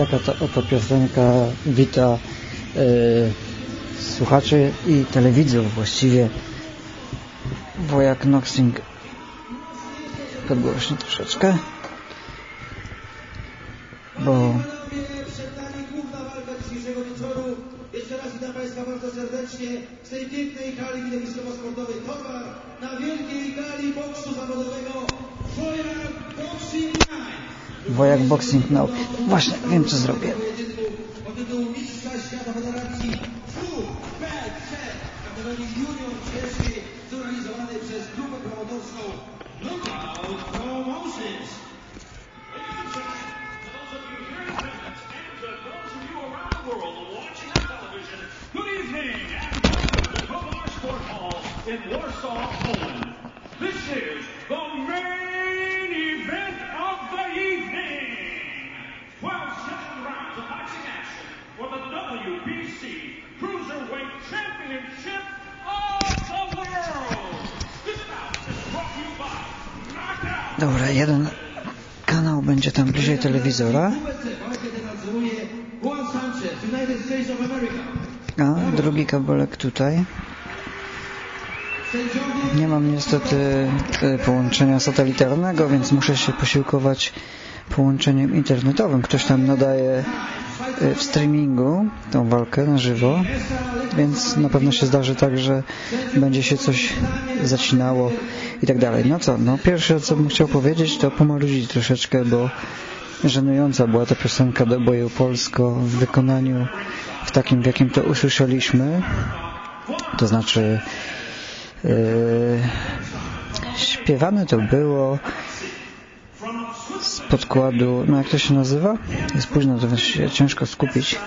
Taka to oto piosenka wita y, słuchaczy i telewidzów właściwie. Wojak Noxing podgłośnie troszeczkę, bo Jeszcze raz witam Państwa bardzo serdecznie z tej pięknej hali widowiskowo-sportowej Towar na wielkiej boksu zawodowego Wojak Boxing Night. Wojak Boxing Now. Właśnie, wiem co zrobię. America. a drugi kabelek tutaj. Nie mam niestety e, połączenia satelitarnego, więc muszę się posiłkować połączeniem internetowym. Ktoś tam nadaje e, w streamingu tą walkę na żywo, więc na pewno się zdarzy tak, że będzie się coś zacinało i tak dalej. No co, no pierwsze co bym chciał powiedzieć to pomarudzić troszeczkę, bo żenująca była ta piosenka do boju Polsko w wykonaniu w takim, w jakim to usłyszeliśmy. To znaczy Yy, śpiewane to było z podkładu, no jak to się nazywa? Jest późno, to się ciężko skupić.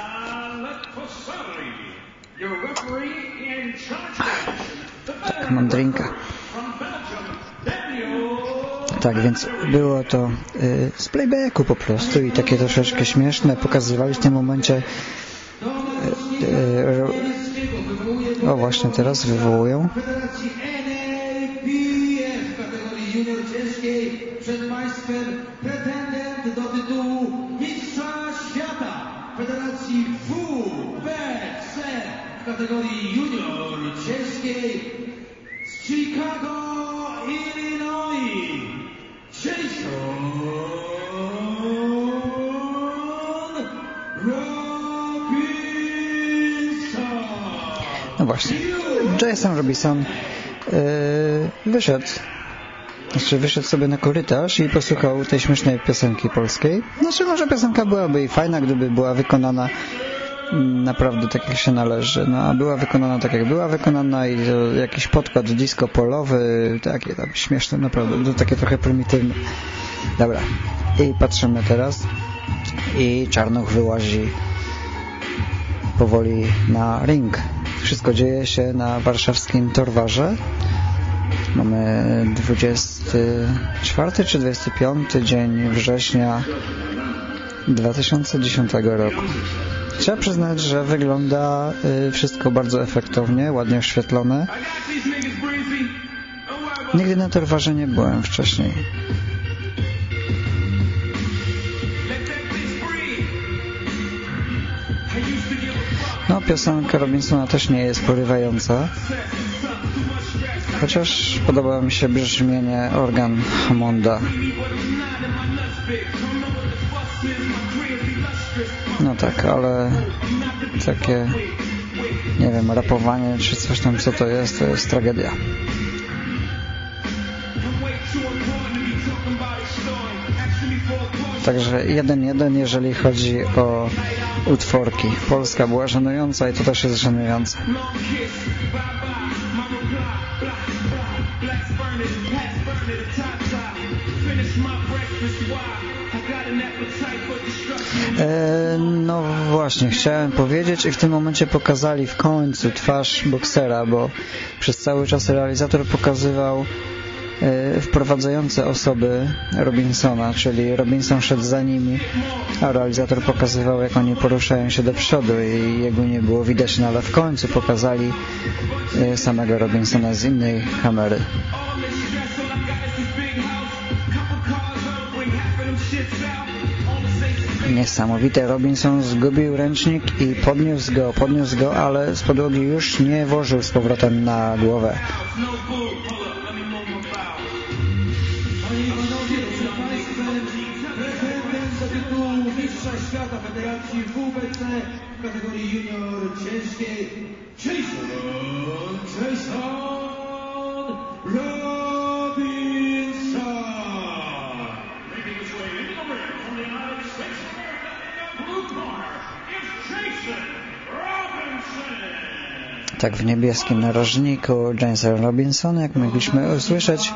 Tak, mam drinka. Tak, więc było to yy, z playbacku po prostu i takie troszeczkę śmieszne. Pokazywali w tym momencie yy, yy, o właśnie teraz wywołują No właśnie. Jason Robinson yy, wyszedł. Znaczy wyszedł sobie na korytarz i posłuchał tej śmiesznej piosenki polskiej. Znaczy może piosenka byłaby i fajna, gdyby była wykonana mm, naprawdę tak jak się należy. No a była wykonana tak jak była wykonana i jakiś podkład disco polowy, takie tam śmieszne naprawdę, to takie trochę prymitywne. Dobra. I patrzymy teraz i Czarnuch wyłazi powoli na ring. Wszystko dzieje się na warszawskim Torwarze. Mamy 24 czy 25 dzień września 2010 roku. Trzeba przyznać, że wygląda y, wszystko bardzo efektownie, ładnie oświetlone. Nigdy na Torwarze nie byłem wcześniej. Piosenka Robinsona też nie jest porywająca. Chociaż podoba mi się brzmienie organ Hammonda. No tak, ale takie, nie wiem, rapowanie czy coś tam, co to jest, to jest tragedia. Także jeden jeden, jeżeli chodzi o utworki. Polska była żenująca i to też jest żenujące. No właśnie, chciałem powiedzieć i w tym momencie pokazali w końcu twarz boksera, bo przez cały czas realizator pokazywał wprowadzające osoby Robinsona, czyli Robinson szedł za nimi, a realizator pokazywał jak oni poruszają się do przodu i jego nie było widać, no ale w końcu pokazali e, samego Robinsona z innej kamery. Niesamowite. Robinson zgubił ręcznik i podniósł go, podniósł go, ale z podłogi już nie włożył z powrotem na głowę. Tak w niebieskim narożniku Jason Robinson, jak mogliśmy usłyszeć,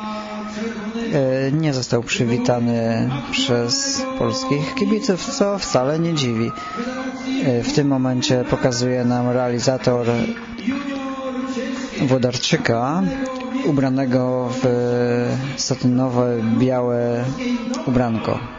e, nie został przywitany przez polskich kibiców, co wcale nie dziwi. E, W tym momencie pokazuje nam realizator Włodarczyka ubranego w satynowe, białe ubranko.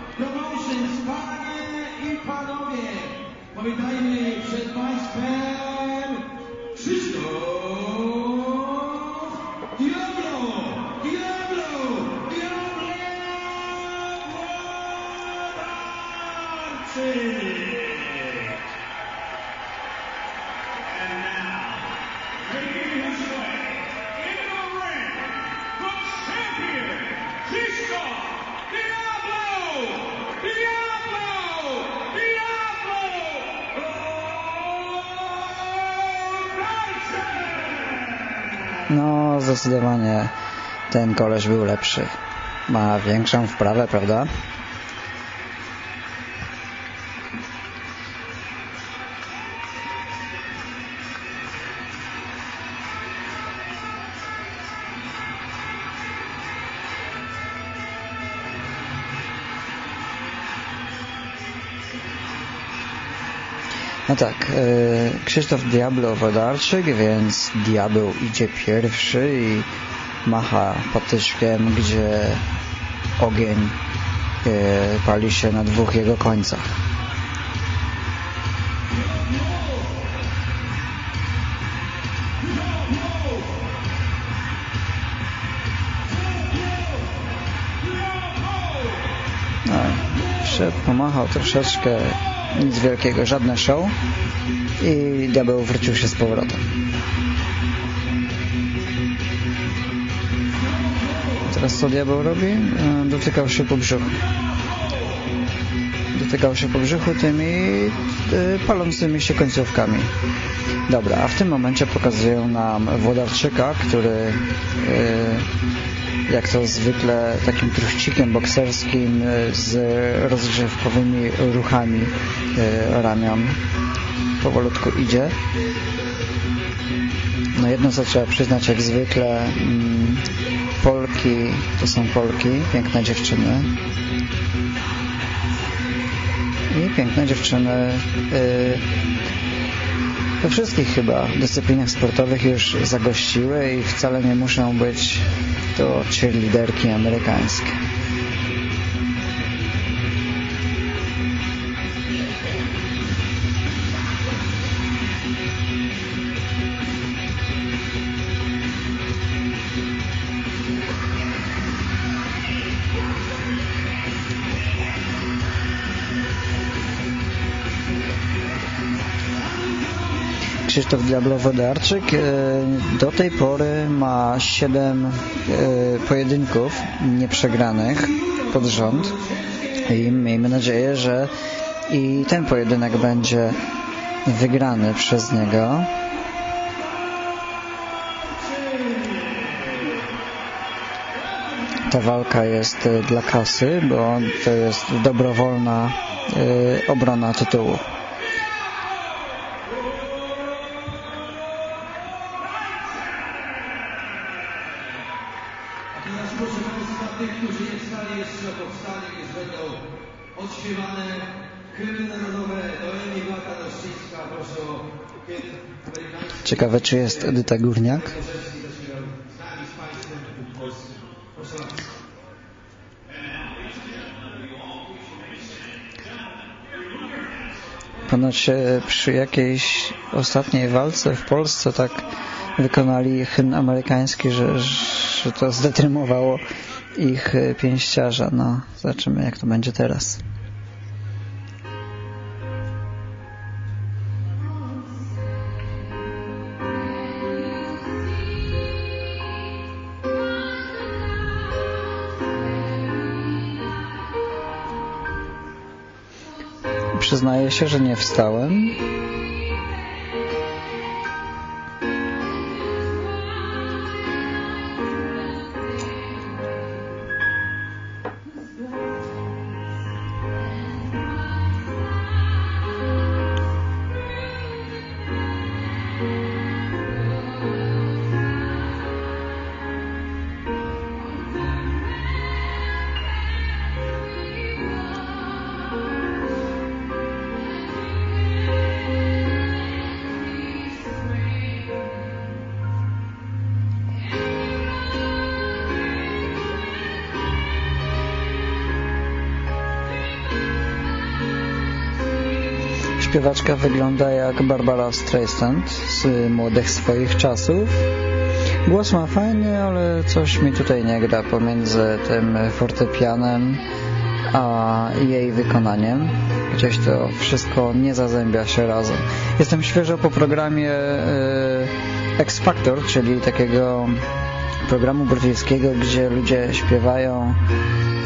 Zdecydowanie ten koleś był lepszy. Ma większą wprawę, prawda? Tak, e, Krzysztof Diablo Wodarczyk, więc diabeł idzie pierwszy i macha patyczkiem, gdzie ogień e, pali się na dwóch jego końcach. No, pomachał troszeczkę, nic wielkiego, żadne show i diabeł wrócił się z powrotem. Teraz co diabeł robi? E, Dotykał się po brzuchu. Dotykał się po brzuchu tymi e, palącymi się końcówkami. Dobra, a w tym momencie pokazują nam Włodarczyka, który e, jak to zwykle takim truchcikiem bokserskim e, z rozgrzewkowymi ruchami e, ramion powolutku idzie. No jedno co trzeba przyznać, jak zwykle mm, Polki to są Polki, piękne dziewczyny. I piękne dziewczyny y, we wszystkich chyba dyscyplinach sportowych już zagościły i wcale nie muszą być to cheerleaderki amerykańskie. Krzysztof Diablo-Wodarczyk e, do tej pory ma 7 e, pojedynków nieprzegranych pod rząd i miejmy nadzieję, że i ten pojedynek będzie wygrany przez niego. Ta walka jest e, dla kasy, bo to jest dobrowolna obrona tytułu. Ciekawe, czy jest Edyta Górniak? Ponoć e, przy jakiejś ostatniej walce w Polsce tak wykonali hymn amerykański, że, że to zdetrymowało ich e, pięściarza. No, zobaczymy jak to będzie teraz. Przyznaję się, że nie wstałem. Śpiewaczka wygląda jak Barbara Streisand z młodych swoich czasów. Głos ma fajny, ale coś mi tutaj nie gra pomiędzy tym fortepianem a jej wykonaniem. Gdzieś to wszystko nie zazębia się razem. Jestem świeżo po programie e, X Factor, czyli takiego programu brytyjskiego, gdzie ludzie śpiewają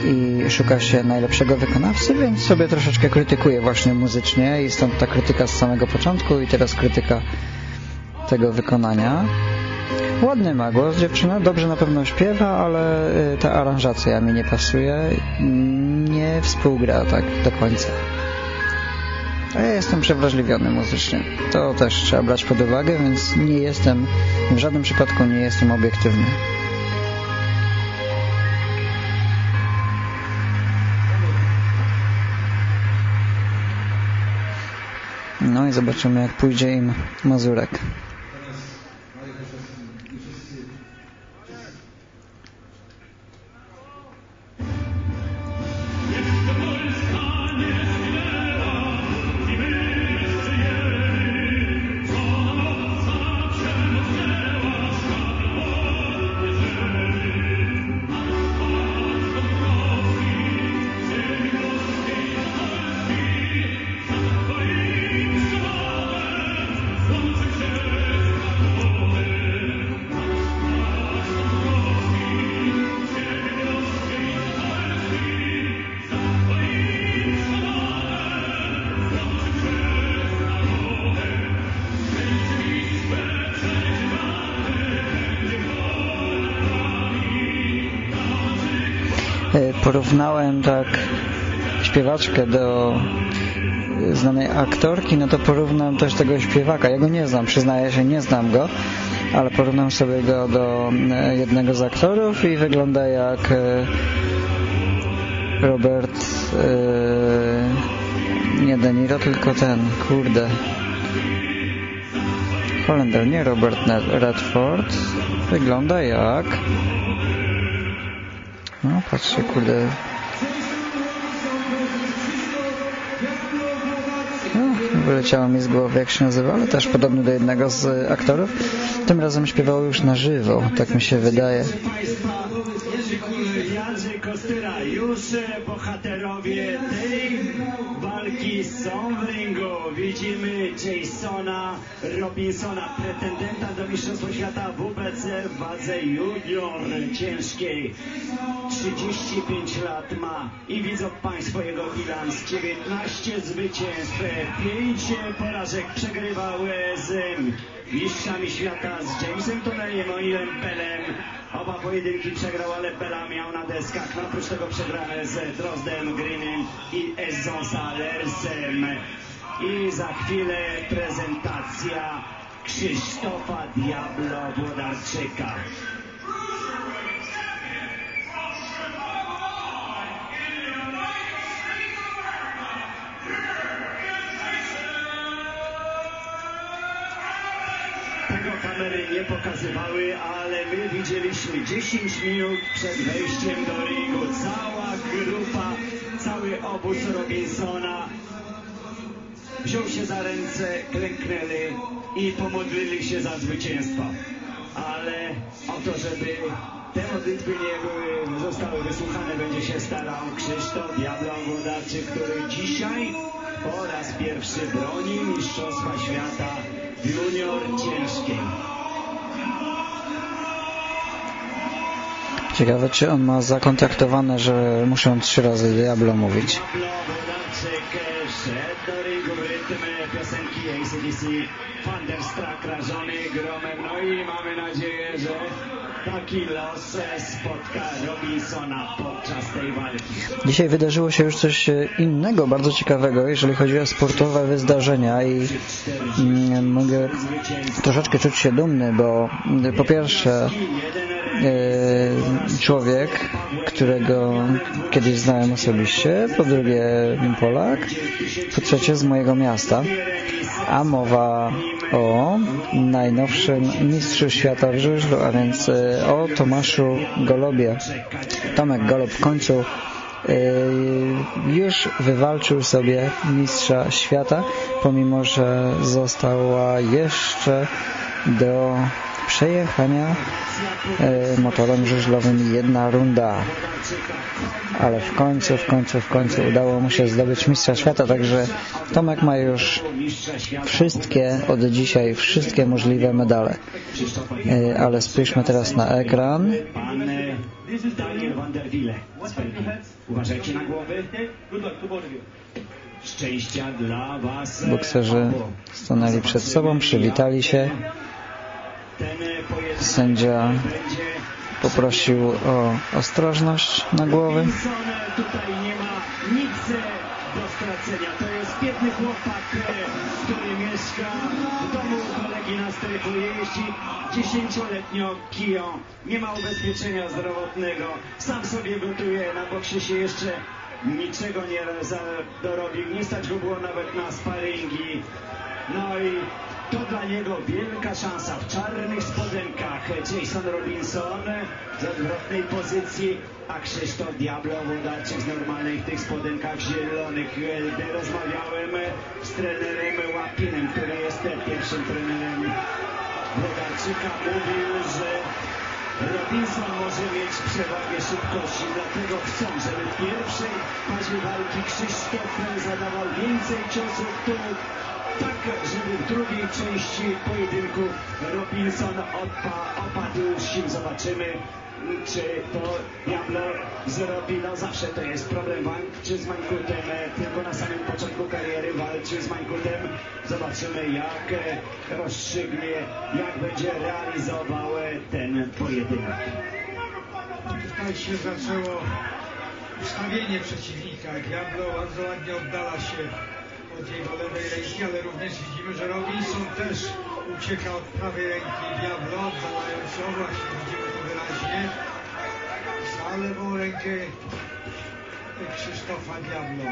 i szuka się najlepszego wykonawcy, więc sobie troszeczkę krytykuję właśnie muzycznie i stąd ta krytyka z samego początku i teraz krytyka tego wykonania. Ładny ma głos dziewczyna, dobrze na pewno śpiewa, ale y, ta aranżacja mi nie pasuje, nie współgra tak do końca. A ja jestem przewrażliwiony muzycznie. To też trzeba brać pod uwagę, więc nie jestem, w żadnym przypadku nie jestem obiektywny. Zobaczymy jak pójdzie im Mazurek. Porównałem tak śpiewaczkę do znanej aktorki, no to porównam też tego śpiewaka. Ja go nie znam, przyznaję się, nie znam go, ale porównam sobie go do e, jednego z aktorów i wygląda jak e, Robert nie De Niro, tylko ten, kurde Holender, nie Robert Redford wygląda jak patrzcie, kurde. No, wyleciało mi z głowy, jak się nazywa, ale też podobny do jednego z aktorów. Tym razem śpiewał już na żywo, tak mi się wydaje. Jacek Kostyra, już bohaterowie tej walki są w ringu. Widzimy Jasona Robinsona, pretendenta do Mistrzostwa Świata WBC wadze junior ciężkiej. 35 lat ma i widzą Państwo jego bilans. 19 zwycięstw, 5 porażek przegrywał z mistrzami świata z Jamesem Toneliem, O'Neillem Pelem. Oba pojedynki przegrał, ale Bela miał na deskach. No, oprócz tego przegrane z Drozdem Greenem i Ezzon Salersem. I za chwilę prezentacja Krzysztofa Diablo Włodarczyka. Tego kamery nie pokazywały, ale my widzieliśmy 10 minut przed wejściem do ringu. Cała grupa, cały obóz Robinsona wziął się za ręce, klęknęli i pomodlili się za zwycięstwo. Ale o to, żeby te modlitwy nie były, zostały wysłuchane, będzie się starał Krzysztof Diablo Włodarczyk, który dzisiaj po raz pierwszy broni Mistrzostwa Świata junior ciężkiej. Ciekawe, czy on ma zakontaktowane, że muszę trzy razy Diablo mówić. Szedł do ringu w rytm piosenki ACDC Thunderstruck rażony gromem. No i mamy nadzieję, że taki los spotka Robinsona podczas tej walki. Dzisiaj wydarzyło się już coś innego, bardzo ciekawego, jeżeli chodzi o sportowe wydarzenia i mm, mogę troszeczkę czuć się dumny, bo mm, po pierwsze e, człowiek, którego kiedyś znałem osobiście, po drugie Polak, po trzecie z mojego miasta, a mowa o najnowszym mistrzu świata w żużlu, a więc e, o Tomaszu Golobie. Tomek Golob e, już wywalczył sobie mistrza świata, pomimo że została jeszcze do przejechania e, motorem żużlowym jedna runda. Ale w końcu, w końcu, w końcu udało mu się zdobyć mistrza świata, także Tomek ma już wszystkie, od dzisiaj wszystkie możliwe medale. E, ale spójrzmy teraz na ekran. Daniel van der Wille z Belgii. Uważajcie na głowy Szczęścia dla Was Bokserzy stanęli przed sobą, przywitali się. Sędzia poprosił o ostrożność na głowy. To jest biedny chłopak, który mieszka w domu kolegi na strychu. Jeździ dziesięcioletnio kiją. Nie ma ubezpieczenia zdrowotnego. Sam sobie gotuje. Na boksie się jeszcze niczego nie dorobił. Nie stać go było nawet na sparingi. No i to dla niego wielka szansa w czarnych spodenkach. Jason Robinson z odwrotnej pozycji, a Krzysztof Diablo Włodarczyk z normalnej w tych spodenkach zielonych. Gdy rozmawiałem z trenerem Łapinem, który jest pierwszym trenerem Włodarczyka, mówił, że Robinson może mieć przewagę szybkości, dlatego chcą, żeby w pierwszej fazie walki Krzysztof zadawał więcej ciosów tu, tak żeby w drugiej części pojedynku Robinson odpa, opadł sił. Zobaczymy, czy to Diablo zrobi. No zawsze to jest problem walczy z Mańkutem, e, tylko na samym początku kariery walczy z Mańkutem. Zobaczymy, jak e, rozstrzygnie, jak będzie realizował e, ten pojedynek. Tutaj się zaczęło ustawienie przeciwnika. Diablo bardzo ładnie oddala się od jego lewej ręki, ale również widzimy, że Robinson też ucieka od prawej ręki Diablo, oddalając się, właśnie widzimy to wyraźnie, za lewą rękę Krzysztofa Diablo.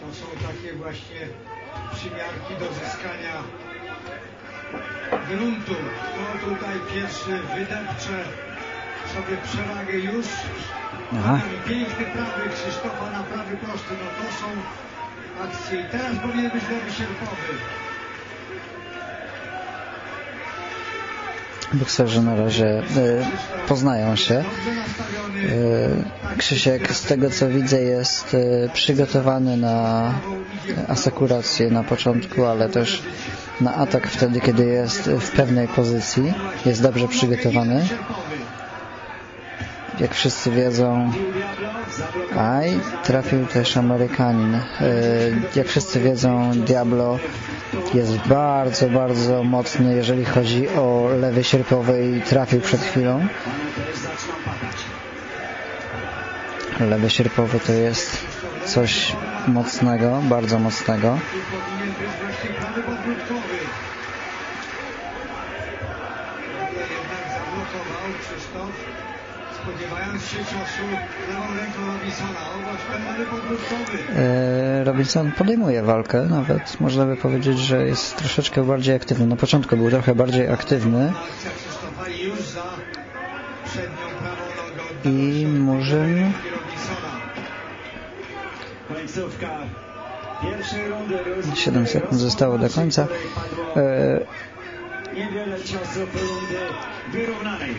To są takie właśnie przymiarki do zyskania gruntu. No tutaj pierwszy wydepcze sobie przewagę już. Aha. Piękny prawy Krzysztofa na prawy prosty. No to są akcje. I teraz powinien być lewy sierpowy. Bokserzy na razie e, poznają się. E, Krzysiek, z tego co widzę, jest e, przygotowany na asekurację na początku, ale też na atak wtedy, kiedy jest w pewnej pozycji. Jest dobrze przygotowany. Jak wszyscy wiedzą, aj, trafił też Amerykanin. E, Jak wszyscy wiedzą, Diablo jest bardzo, bardzo mocny, jeżeli chodzi o lewy sierpowy i trafił przed chwilą. Lewy sierpowy to jest coś mocnego, bardzo mocnego. Spodziewając się ciosu lewą ręką Robinsona. Obacz. E, Robinson podejmuje walkę, nawet można by powiedzieć, że jest troszeczkę bardziej aktywny. Na początku był trochę bardziej aktywny i Murzyn. Końcówka pierwszej rundy. Roz- 7 sekund zostało do końca. E, Niewiele ciosów rundy wyrównanej.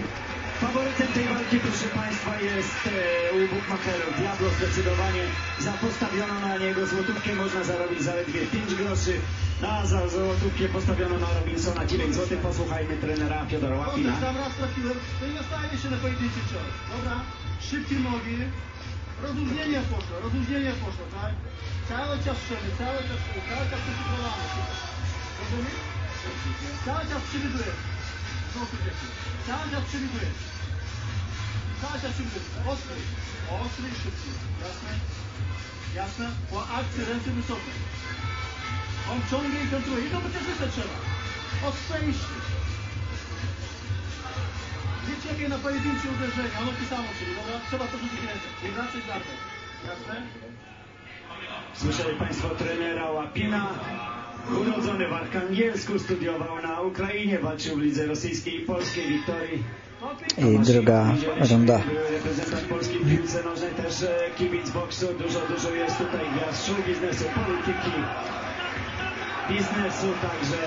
Faworytem tej walki, proszę Państwa, jest e, u Bukmacherów. Diablo zdecydowanie za postawiono na niego złotówkę można zarobić zaledwie 5 groszy. Na za złotówkę postawiono na Robinsona 9 zł. Posłuchajmy trenera Fiodora Łapina. Dobrze, tam raz trafiłem, to i nastawię się na pojedynczy cios. Dobra? Szybkie nogi. Rozluźnienie poszło, rozluźnienie poszło, tak? Cały czas strzelmy, cały czas strzelmy, cały czas przygotowane. Rozumiesz? Cały czas przewiduje. Znowu pięknie. Cały czas przewiduje. Cały czas przewiduje. Ostry. Ostry i szybki. Jasne? Jasne? Po akcji ręce wysokie. On ciągnie i kontruje. I to wykorzystać trzeba. Od przejścia. Nie czekaj na pojedyncze uderzenia, ono to samo czyli, dobra? Trzeba porzucić ręce. Nie wracać gardę. Jasne? Słyszeli Państwo trenera Łapina. Urodzony w Arkangelsku, studiował na Ukrainie, walczył w lidze rosyjskiej i polskiej Wiktorii. I druga runda. Reprezentant Polski w piłce nożnej, też e, kibic boksu. Dużo, dużo jest tutaj gwiazd show biznesu, polityki, biznesu, także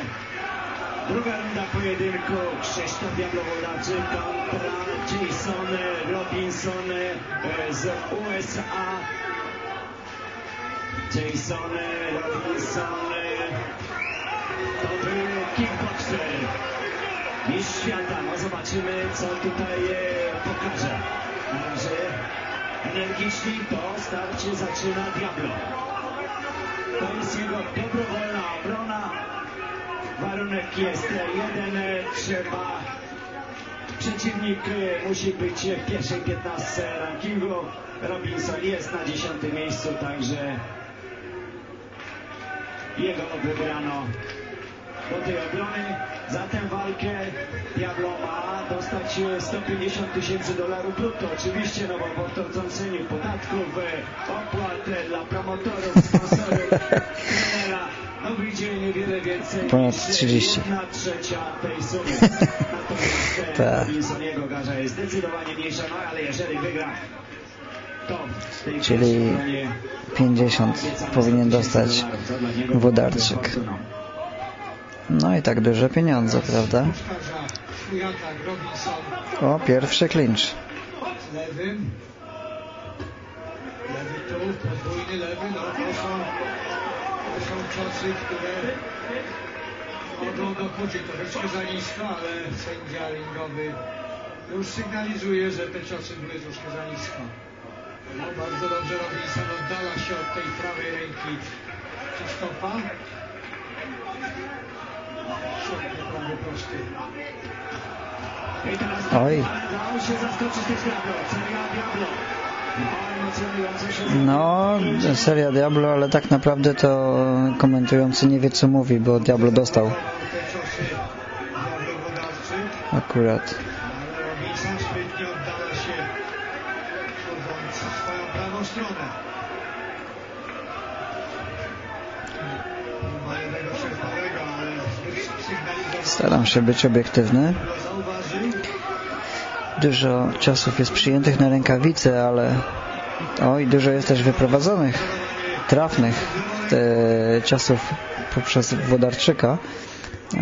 druga runda pojedynku. Krzysztof Diablo-Wodarczyk kontra Jason Robinson e, z USA. Jason Robinson e, to był kickboxer. Mistrz świata, no zobaczymy co tutaj e, pokaże. Na razie energicznie to starcie zaczyna Diablo. To jest jego dobrowolna obrona. Warunek jest jeden, e, trzeba przeciwnik e, musi być w pierwszej 15 rankingu. Robinson jest na 10 miejscu, także jego wybrano do tej obrony. Za tę walkę Diablo ma dostać e, 150 tysięcy dolarów brutto. Oczywiście, no bo po wtrąceniu podatków, opłat dla promotorów, sponsorów, trenera, no wyjdzie niewiele więcej Ponad niż 30. jedna trzecia tej sumy. Natomiast Tak. Robinson, jego garza jest zdecydowanie mniejsza, no ale jeżeli wygra, Czyli pierwszej bronie 50 powinien dostać Wodarczyk. No i tak duże pieniądze, prawda? O, pierwszy lewym. Lewy tu, podwójny lewy, no to są, które dochodzić troszeczkę za nisko, ale sędzia ringowy już sygnalizuje, że te ciosy były troszkę za nisko. No bardzo dobrze Robinson oddala się od tej prawej ręki Krzysztofa. Świetnie prawy prosty. I teraz Oj. Dało się zaskoczyć też Diablo. Seria Diablo. No, seria Diablo, ale tak naprawdę to komentujący nie wie co mówi, bo Diablo dostał akurat. Staram się być obiektywny. Dużo ciosów jest przyjętych na rękawice, ale oj, dużo jest też wyprowadzonych, trafnych e, ciosów poprzez Wodarczyka.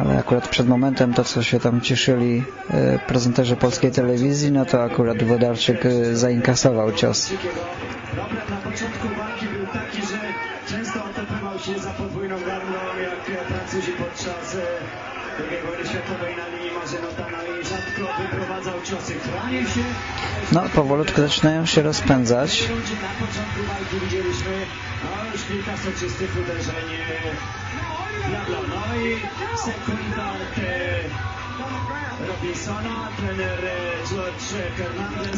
Ale akurat przed momentem to, co się tam cieszyli e, prezenterzy polskiej telewizji, no to akurat Wodarczyk e, zainkasował cios. Się za podwójną garną, jak Francuzi podczas II wojny światowej na linii Marzynotana i rzadko wyprowadzał ciosy. Chronił się. No, powolutku zaczynają się rozpędzać. W rundzie na początku walki widzieliśmy no, już kilka soczystych uderzeń Diablo. No.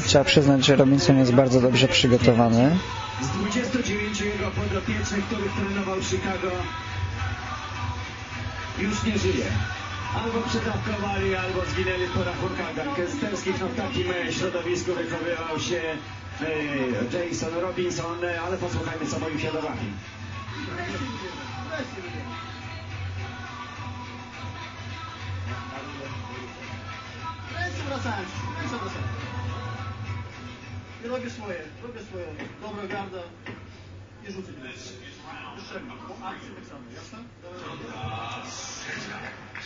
Trzeba przyznać, że Robinson jest bardzo dobrze przygotowany. Z 29 jego podopiecznych, których trenował Chicago, już nie żyje. Albo przedawkowali, albo zginęli po rachunkach gangsterskich. No w takim e, środowisku wychowywał się e, Jason Robinson, e, ale posłuchajmy co mówił Fiodorami. Ręce wracają, ręce wracają. I robię swoje, robię swoje. Dobra garda. Nie rzucę. Jeszcze po akcji tak samo, jasne?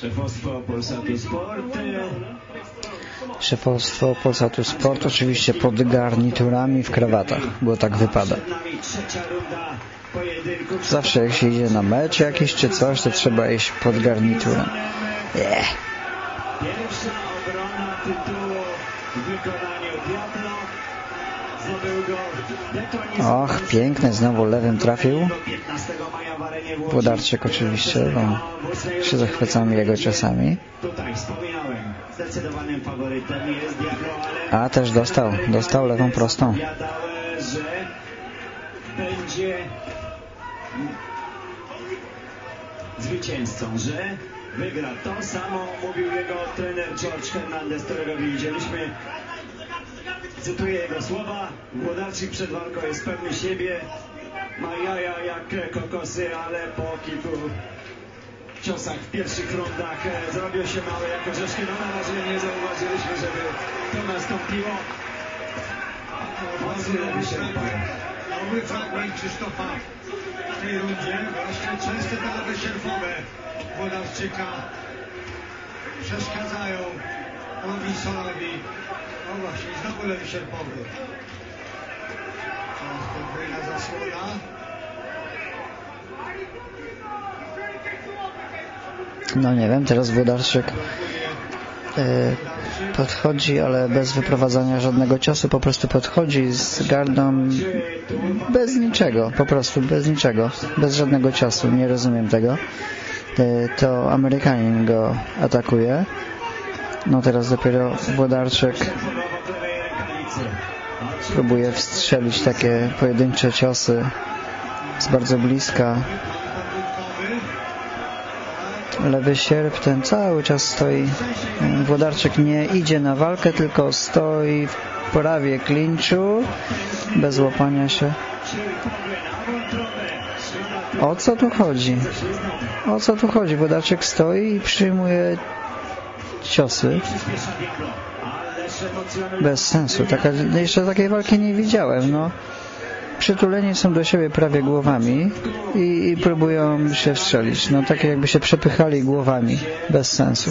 Szefostwo Polsatu Sport. szefostwo Polsatu Sport, oczywiście pod garniturami w krawatach, bo tak wypada. Zawsze jak się idzie na mecz jakiś czy coś, to trzeba iść pod garniturem. Yeah. Pierwsza obrona tytułu w wykonaniu Diablo. Zdobył go detonizm. Och, piękny, znowu lewym trafił. 15 maja w arenie Włodzi. Włodarczyk oczywiście, bo się zachwycam jego czasami. A też dostał, dostał lewą prostą. będzie zwycięzcą, że wygra. To samo mówił jego trener George Hernandez, którego widzieliśmy. Cytuję jego słowa. Włodarczyk przed walką jest pewny siebie. Ma jaja jak kokosy, ale po kilku ciosach w pierwszych rundach e, zrobił się małe jak orzeszki. No na razie nie zauważyliśmy, żeby to nastąpiło. Mocny lewy się Dobry fragment Krzysztofa w tej rundzie. Właśnie często te lewe sierpowe Włodarczyka przeszkadzają Robinsonowi. No właśnie, znowu lewy sierpowy. No nie wiem, teraz Włodarczyk e, podchodzi, ale bez wyprowadzania żadnego ciosu, po prostu podchodzi z gardą bez niczego, po prostu bez niczego, bez żadnego ciosu, nie rozumiem tego. E, To Amerykanin go atakuje. No teraz dopiero Włodarczyk. Próbuje wstrzelić takie pojedyncze ciosy z bardzo bliska. Lewy sierp ten cały czas stoi. Włodarczyk nie idzie na walkę, tylko stoi w prawie klinczu, bez łapania się. O co tu chodzi? O co tu chodzi? Włodarczyk stoi i przyjmuje ciosy. Bez sensu. Taka, jeszcze takiej walki nie widziałem. No, przytuleni są do siebie prawie głowami i, i próbują się strzelić. No takie jakby się przepychali głowami. Bez sensu.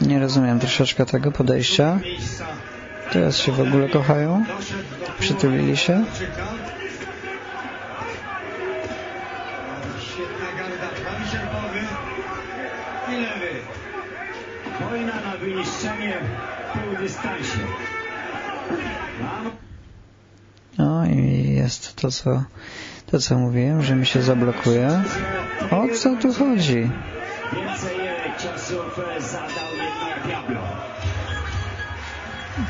Nie rozumiem troszeczkę tego podejścia. Teraz się w ogóle kochają. Przytulili się. Włodarczyka. Świetna garda, prawy sierpowy i lewy. Wojna na wyniszczenie w półdystansie. Mam No i jest to co, to co mówiłem, że mi się zablokuje. O co tu chodzi? więcej ciosów zadał jednak Diablo.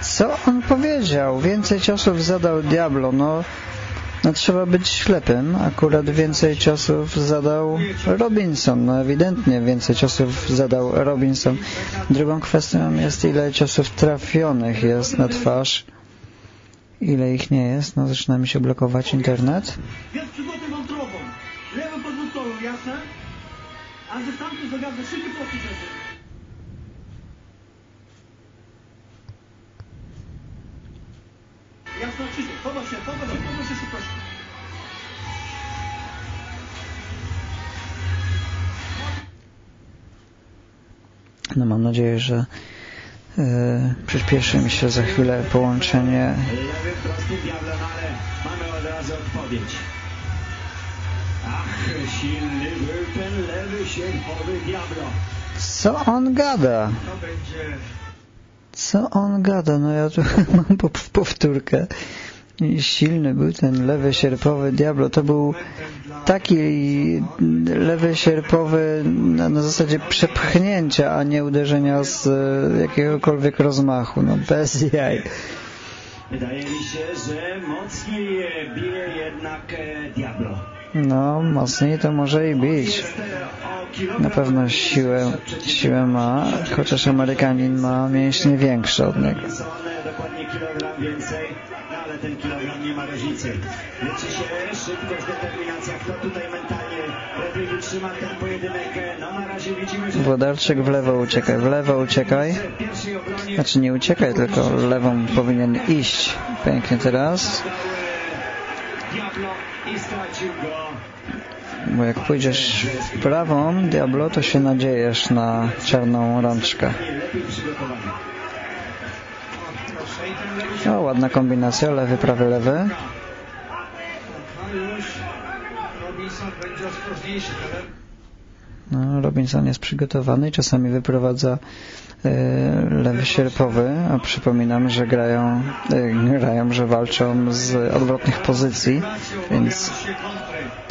Co on powiedział? Więcej ciosów zadał Diablo. No, no trzeba być ślepym. Akurat więcej ciosów zadał Robinson. No ewidentnie więcej ciosów zadał Robinson. Drugą kwestią jest ile ciosów trafionych jest na twarz. Ile ich nie jest? No zaczyna mi się blokować internet. Wątrobą. Lewą jasne? A ze prosty Jasne, Krzysiek, popatrz się, popatrz się, popatrz się szybko. No mam nadzieję, że e, przyspieszy mi się za chwilę połączenie Lewy prosty Diablo, ale mamy od razu odpowiedź. Ach, silny był ten lewy sierpowy Diablo. Co on gada? To będzie Co on gada? No ja tu mam po- powtórkę. Silny był ten lewy sierpowy Diablo. To był taki lewy sierpowy na, na zasadzie przepchnięcia, a nie uderzenia z e, jakiegokolwiek rozmachu. No bez jaj. Wydaje mi się, że mocniej bije jednak e, Diablo. No mocniej to może i bić. Na pewno siłę, siłę ma, chociaż Amerykanin ma mięśnie większe od niego. Włodarczyk w lewo uciekaj, w lewo uciekaj. Znaczy nie uciekaj, tylko lewą powinien iść. Pięknie teraz. Bo jak pójdziesz prawą, Diablo, to się nadziejesz na czarną rączkę. O, ładna kombinacja, lewy, prawy, lewy. No, Robinson jest przygotowany i czasami wyprowadza e, lewy sierpowy, a przypominam, że grają, e, grają, że walczą z odwrotnych pozycji, więc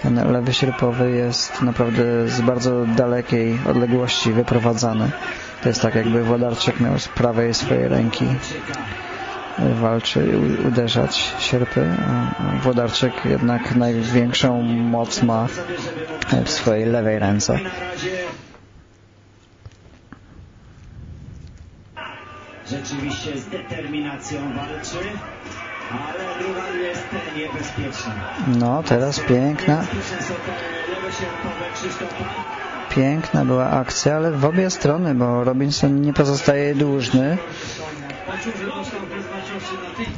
ten lewy sierpowy jest naprawdę z bardzo dalekiej odległości wyprowadzany. To jest tak jakby Włodarczyk miał z prawej swojej ręki walczy i uderzać sierpy, Włodarczyk jednak największą moc ma e, w swojej lewej ręce. Rzeczywiście z determinacją walczy. No, teraz piękna, piękna była akcja, ale w obie strony, bo Robinson nie pozostaje dłużny.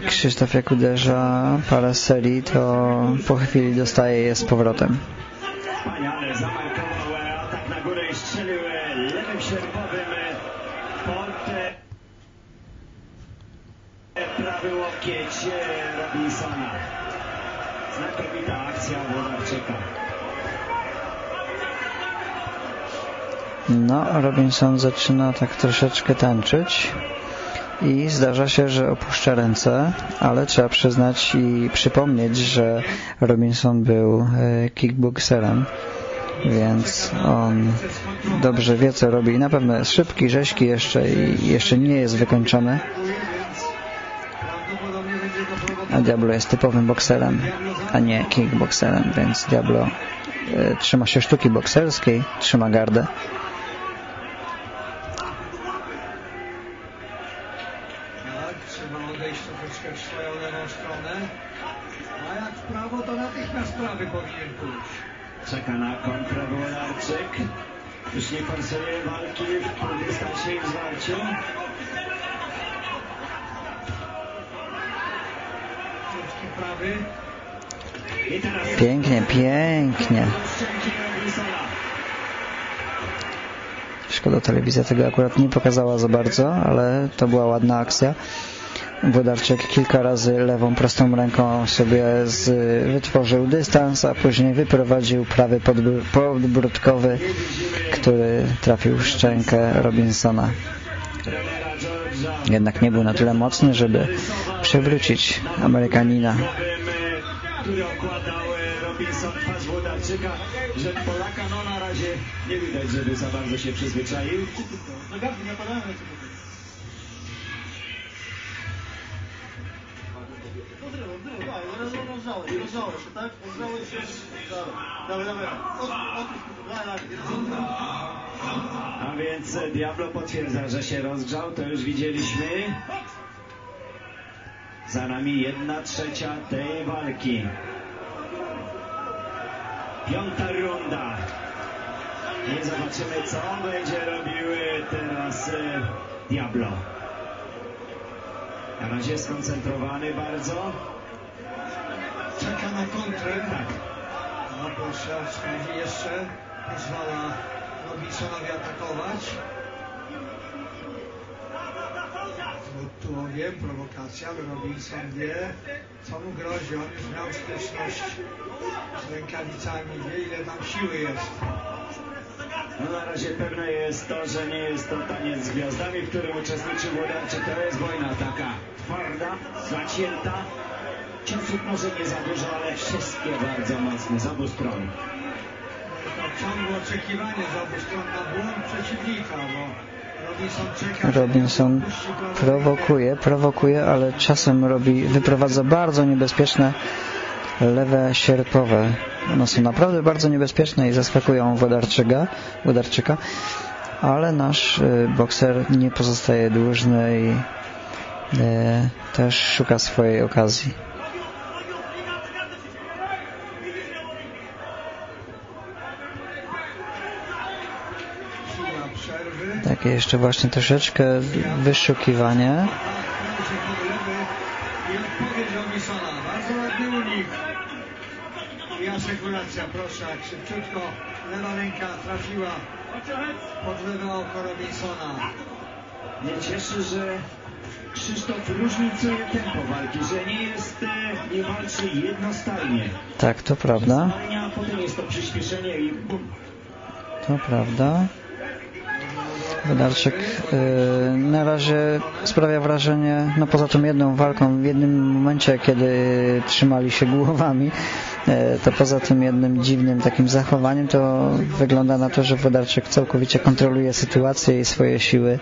Krzysztof jak uderza parę serii, to po chwili dostaje je z powrotem. E, prawy łokieć e, Robinsona. Znakomita akcja Włodarczyka. No, Robinson zaczyna tak troszeczkę tańczyć i zdarza się, że opuszcza ręce, ale trzeba przyznać i przypomnieć, że Robinson był e, kickboxerem, więc on dobrze wie, co robi na pewno jest szybki, rzeźki jeszcze i jeszcze nie jest wykończony, a. Diablo jest typowym bokserem, a nie kickboxerem, więc Diablo e, trzyma się sztuki bokserskiej, trzyma gardę. Tak, trzeba odejść troszeczkę w swoją lewą stronę. A jak w prawo, to natychmiast prawy powinien pójść. Czeka na kontrę Włodarczyk. Już nie forsuje walki i w zwarciu. Pięknie, pięknie. Szkoda, telewizja tego akurat nie pokazała za bardzo, ale to była ładna akcja. Włodarczyk kilka razy lewą prostą ręką sobie z, wytworzył dystans, a później wyprowadził prawy podbr podbródkowy, który trafił w szczękę Robinsona. Jednak nie był na tyle mocny, żeby przewrócić Amerykanina. Głowym, który okładał Robinson twarz Włodarczyka, że Polaka no na razie nie widać, żeby za bardzo się przyzwyczaił. No gardy nie podałem rozżałeś się, tak? Się. Dawaj, dawaj. A więc Diablo potwierdza, że się rozgrzał, to już widzieliśmy. Za nami jedna trzecia tej walki. Piąta runda. I zobaczymy, co będzie robił teraz e, Diablo. Na razie skoncentrowany bardzo. Czeka na kontrę. Tak. No proszę, sprawdzi jeszcze. Pozwala Robinsonowi atakować. Tu, tu wiem, prowokacja, Robinson wie, co mu grozi. On już miał styczność z rękawicami, wie ile tam siły jest. No na razie pewne jest to, że nie jest to taniec z gwiazdami, w którym uczestniczył Włodarczyk. To jest wojna taka twarda, zacięta. Ciosów może nie za dużo, ale wszystkie bardzo mocne z obu stron. To ciągłe oczekiwanie z obu stron na błąd przeciwnika, bo Robinson prowokuje, prowokuje, ale czasem robi, wyprowadza bardzo niebezpieczne lewe sierpowe. One są naprawdę bardzo niebezpieczne i zaskakują Wodarczyka, Wodarczyka ale nasz y, bokser nie pozostaje dłużny i y, też szuka swojej okazji. Takie jeszcze właśnie troszeczkę wyszukiwanie. I odpowiedź Robinsona. Bardzo ładny unik. I asekuracja. proszę, szybciutko lewa ręka trafiła pod lewe oko Robinsona. Mnie cieszy, że Krzysztof różnicuje tempo walki, że nie jest, e, nie walczy jednostajnie. Tak, to prawda. Spalnia, a potem jest to przyspieszenie i bum. To prawda. Wydarczyk yy, na razie sprawia wrażenie, no poza tą jedną walką, w jednym momencie, kiedy trzymali się głowami, yy, to poza tym jednym dziwnym takim zachowaniem, to wygląda na to, że Wodarczyk całkowicie kontroluje sytuację i swoje siły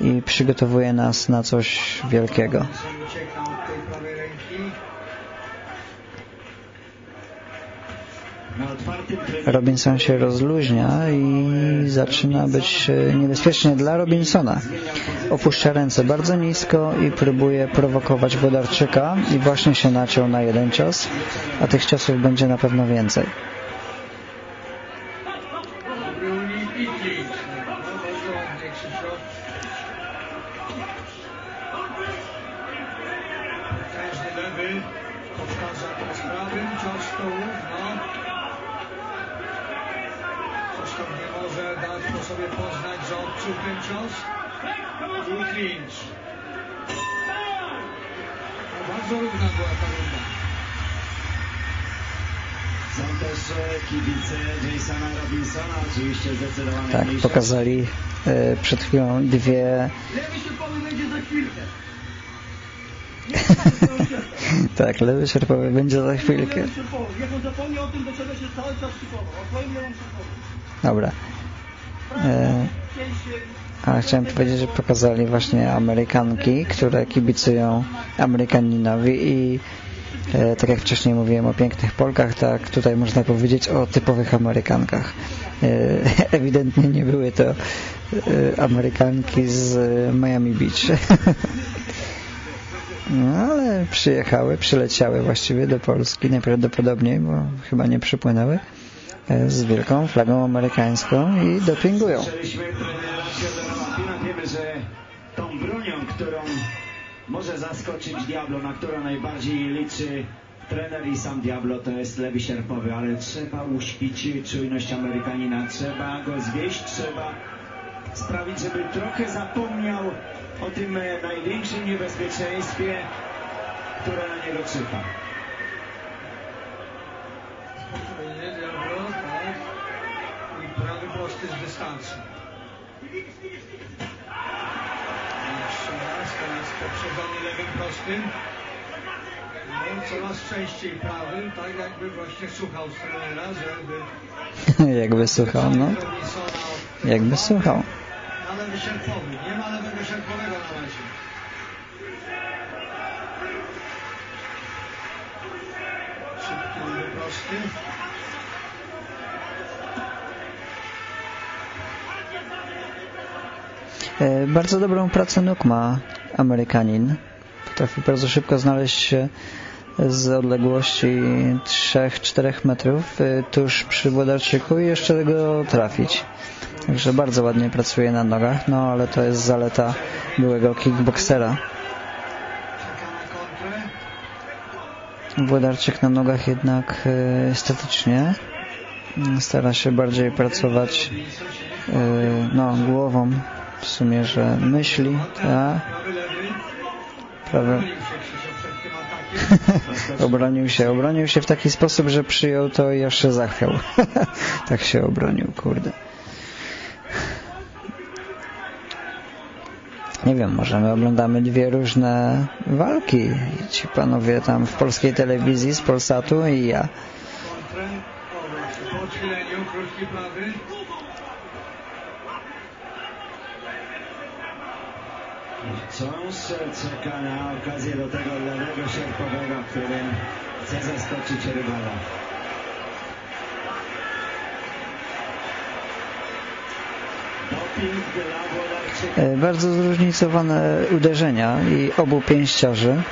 i przygotowuje nas na coś wielkiego. Robinson się rozluźnia i zaczyna być e, niebezpiecznie dla Robinsona. Opuszcza ręce bardzo nisko i próbuje prowokować Wodarczyka i właśnie się naciął na jeden cios, a tych ciosów będzie na pewno więcej. Pokazali e, przed chwilą dwie... Tak, lewy sierpowy będzie za chwilkę. Jak on o tym, się cały czas szykował. Dobra. E, A chciałem powiedzieć, że pokazali właśnie Amerykanki, które kibicują Amerykaninowi i e, tak jak wcześniej mówiłem o pięknych Polkach, tak tutaj można powiedzieć o typowych Amerykankach. E, ewidentnie nie były to e, Amerykanki z Miami Beach. No ale przyjechały, przyleciały właściwie do Polski najprawdopodobniej, bo chyba nie przypłynęły e, z wielką flagą amerykańską i dopingują. Tą bronią, którą może zaskoczyć Diablo, na którą najbardziej liczy trener i sam Diablo, to jest lewy sierpowy, ale trzeba uśpić czujność Amerykanina, trzeba go zwieść, trzeba sprawić, żeby trochę zapomniał o tym największym niebezpieczeństwie, które na niego czyha. Tak. I prawy prosty z dystansu. Jeszcze raz, teraz poprzedzony lewym prostym. No, coraz częściej prawym, tak jakby właśnie słuchał trenera, żeby... Jakby słuchał, no. Jakby słuchał. Na lewy sierpowy. Nie ma lewego sierpowego na razie. Szybki prosty. E, Bardzo dobrą pracę nóg ma Amerykanin. Potrafi bardzo szybko znaleźć się z odległości 3-4 metrów e, tuż przy Włodarczyku i jeszcze go trafić. Także bardzo ładnie pracuje na nogach, no ale to jest zaleta byłego kontrę. Włodarczyk na nogach jednak e, statycznie stara się bardziej pracować e, no, głową w sumie, że myśli, Prawy obronił się, obronił się w taki sposób, że przyjął to i jeszcze zachwiał. tak się obronił, kurde. Nie wiem, może my oglądamy dwie różne walki. Ci panowie tam w polskiej telewizji z Polsatu i ja. Krótki prawy. Wciąż czeka na okazję do tego lewego sierpowego, którym chce zaskoczyć rywala. E, Bardzo zróżnicowane uderzenia i obu pięściarzy.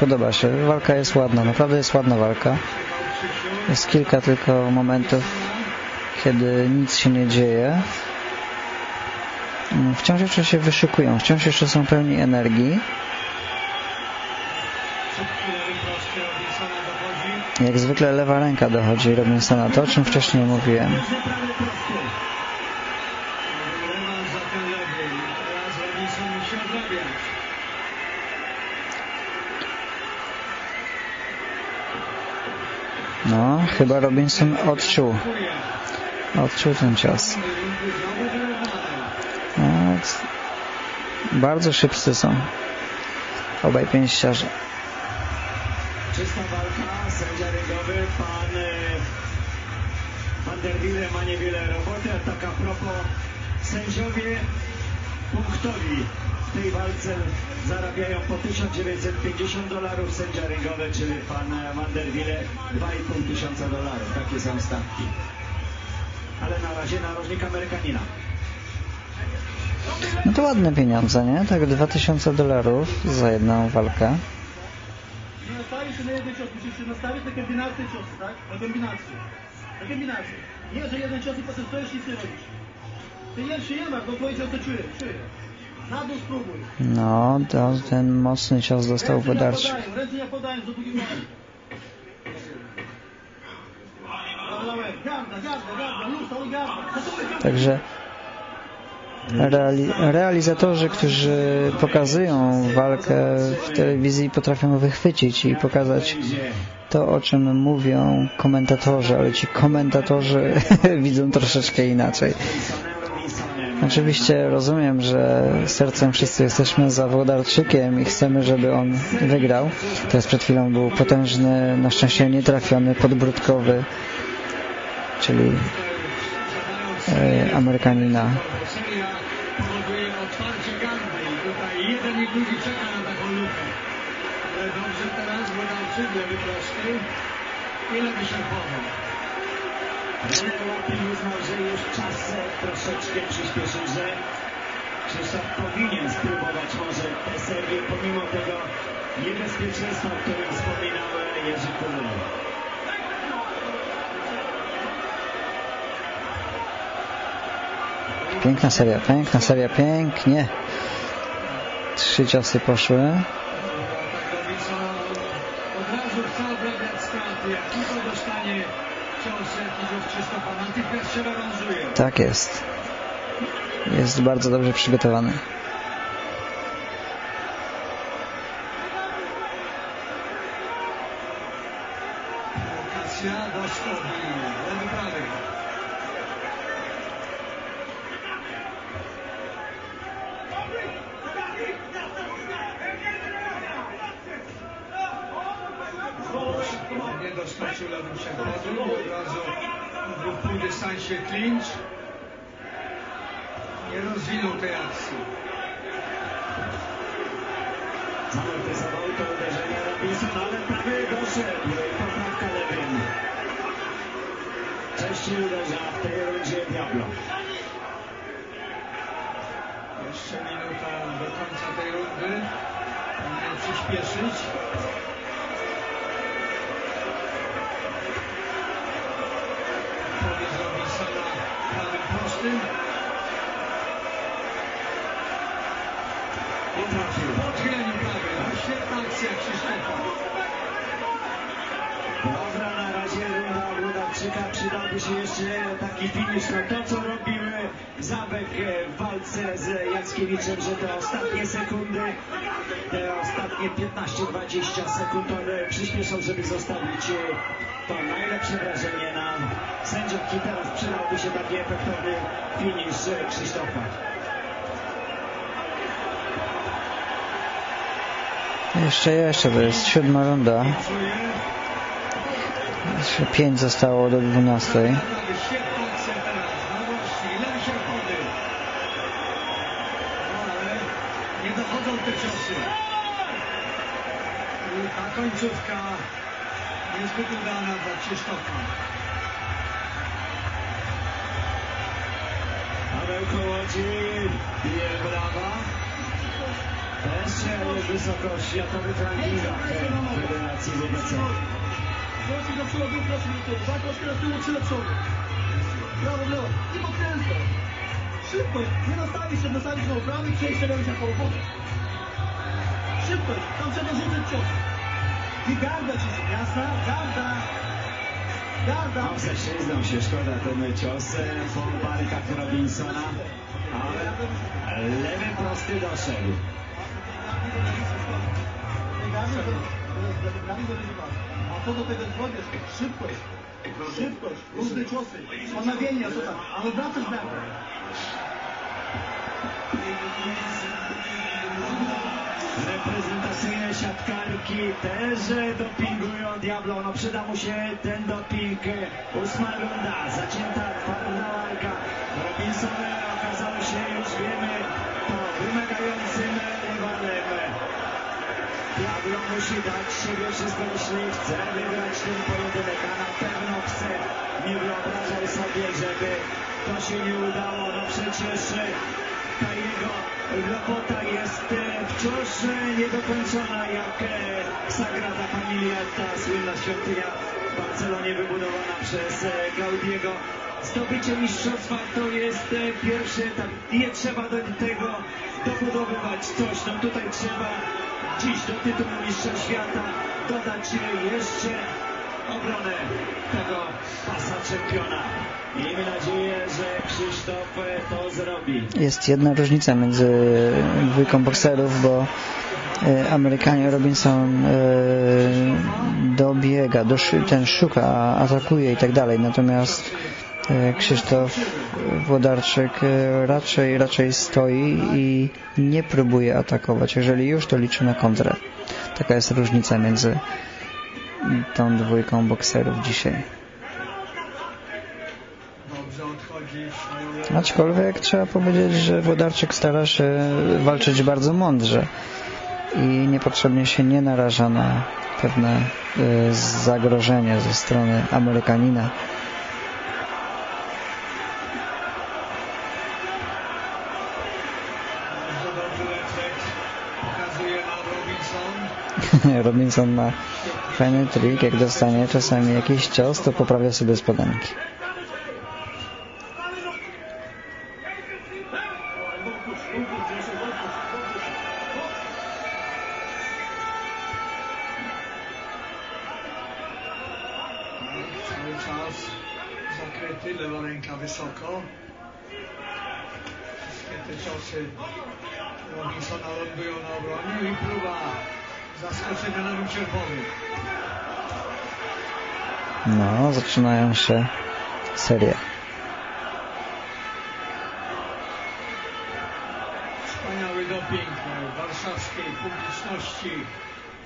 Podoba się. Walka jest ładna, naprawdę jest ładna walka. Jest kilka tylko momentów, kiedy nic się nie dzieje. Mm, Wciąż jeszcze się wyszukują, wciąż jeszcze są pełni energii. Jak zwykle lewa ręka dochodzi Robinsona, to o czym wcześniej mówiłem. No, chyba Robinson odczuł, odczuł ten cios. Znowu wyrywamy. No, c- bardzo szybcy są obaj pięściarze. Czysta walka, sędzia ringowy, pan e, Van der Wille ma niewiele roboty, a tak a propos, sędziowie punktowi w tej walce zarabiają po 1950 dolarów, sędzia ringowy, czyli pan e, Van der Wille 2,5 tysiąca dolarów. Takie są stawki. Ale na razie narożnik Amerykanina. No to ładne pieniądze, nie? Tak 2000 dolarów za jedną walkę. Na jeden cios, tak? I potem stoisz i nic nie robisz. Ty jeszcze nie masz, bo twoje ciosy czuję, czuję. Na dół spróbuj. No, to ten mocny cios. Gotowy cios. Także reali realizatorzy, którzy pokazują walkę w telewizji potrafią wychwycić i pokazać to, o czym mówią komentatorzy, ale ci komentatorzy widzą troszeczkę inaczej. Oczywiście rozumiem, że sercem wszyscy jesteśmy za Włodarczykiem i chcemy, żeby on wygrał. Teraz przed chwilą był potężny, na szczęście nietrafiony, podbródkowy, czyli e, Amerykanina. I drugi czeka na taką lupę. Ale dobrze teraz Włodarczyk, lewy prosty i sierpowy. René Łapin uznał, że już czas troszeczkę przyspieszyć, że Krzysztof powinien spróbować może tę serię pomimo tego niebezpieczeństwa, o którym wspominał e, Jerzy Kulula. Piękna seria, piękna seria, pięknie. Trzy ciosy poszły. Tak jest. Jest bardzo dobrze przygotowany. Jeszcze taki finish. No to, co robił Zabek w walce z Jackiewiczem, że te ostatnie sekundy, te ostatnie 15-20 sekund on przyspieszał, żeby zostawić to najlepsze wrażenie na sędziach. I teraz przydałby się taki efektowny finish Krzysztofa. Jeszcze, jeszcze, to jest siódma runda. Jeszcze pięć zostało do dwunastej. Świetna akcja teraz. No właśnie, lewy sierpowy. No ale nie dochodzą te ciosy. I ta końcówka niezbyt udana dla Krzysztofa. Paweł Kołodziej bije brawa. Też jest wysoko w światowych rankingach Federacji WBC. Proszę do przodu, proszę do tyłu. Dwa kroczki do tyłu, trzy do przodu. Prawo, w lewo. I podkręcę. Szybkość. Nie nastawić się, nastawić na prawy, przejść się lewy się po Szybkość. Tam trzeba rzucić cios. I garda ci się, jasna? Garda. Garda. No, ześliznął się, szkoda ten cios po barykach Robinsona, ale lewy prosty doszedł. A co do tego zwodzisz? Szybkość. Szybkość, różne ciosy, ponawienia, co tam, ale wracasz na to. Reprezentacyjne siatkarki też dopingują Diablo. No przyda mu się ten doping. Ósma runda, zacięta twarda walka. Robinson okazał się, już wiemy, to wymagającym rywalem. Diablo musi dać siebie wszystko, jeśli chce wygrać ten pojedynek, a na pewno chce. Nie wyobrażał sobie, żeby to się nie udało. No przecież ta jego robota jest e, wciąż e, niedokończona, jak e, Sagrada Familia, ta słynna świątynia w Barcelonie wybudowana przez Gaudiego. Zdobycie mistrzostwa to jest pierwszy etap. Nie trzeba do tego dobudowywać coś. No tutaj trzeba dziś do tytułu mistrza świata dodać jeszcze obronę tego pasa czempiona. Miejmy nadzieję, że Krzysztof e, to zrobi. Jest jedna różnica między dwójką bokserów, bo e, Amerykanie Robinson e, dobiega, ten szuka, atakuje i tak dalej. Natomiast Krzysztof Włodarczyk raczej, raczej stoi i nie próbuje atakować. Jeżeli już, to liczy na kontrę. Taka jest różnica między tą dwójką bokserów dzisiaj. Aczkolwiek trzeba powiedzieć, że Włodarczyk stara się walczyć bardzo mądrze i niepotrzebnie się nie naraża na pewne y, zagrożenie ze strony Amerykanina. Robinson ma fajny trik, jak dostanie czasami jakiś cios, to poprawia sobie spodenki. Wysoko. Wszystkie te ciosy Robinsona lądują na obronie i próba zaskoczenia na czerwonym. No, zaczynają się serie. Wspaniały doping warszawskiej publiczności.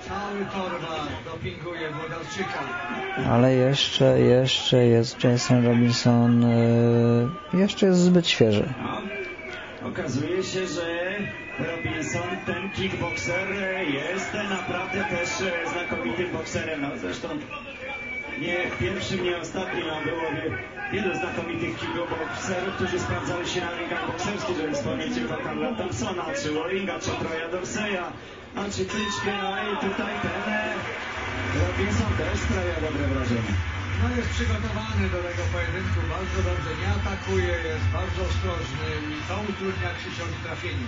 Cały Torwar dopinguje Włodarczyka. Ale jeszcze, jeszcze jest Jason Robinson, y, jeszcze jest zbyt świeży. No, okazuje się, że Robinson, ten kickboxer jest naprawdę też znakomitym bokserem. No, zresztą nie pierwszym, nie ostatnim, a było wie- wielu znakomitych kickboxerów, którzy sprawdzali się na ringach bokserskich, żeby wspomnieć Karla Thompsona, czy Waringa, czy Troja Dorseya, a czy Klitschke, no i tutaj ten Robinson też sprawia dobre wrażenie. No jest przygotowany do tego pojedynku bardzo dobrze, nie atakuje, jest bardzo ostrożny i to utrudnia Krzysiowi trafienie.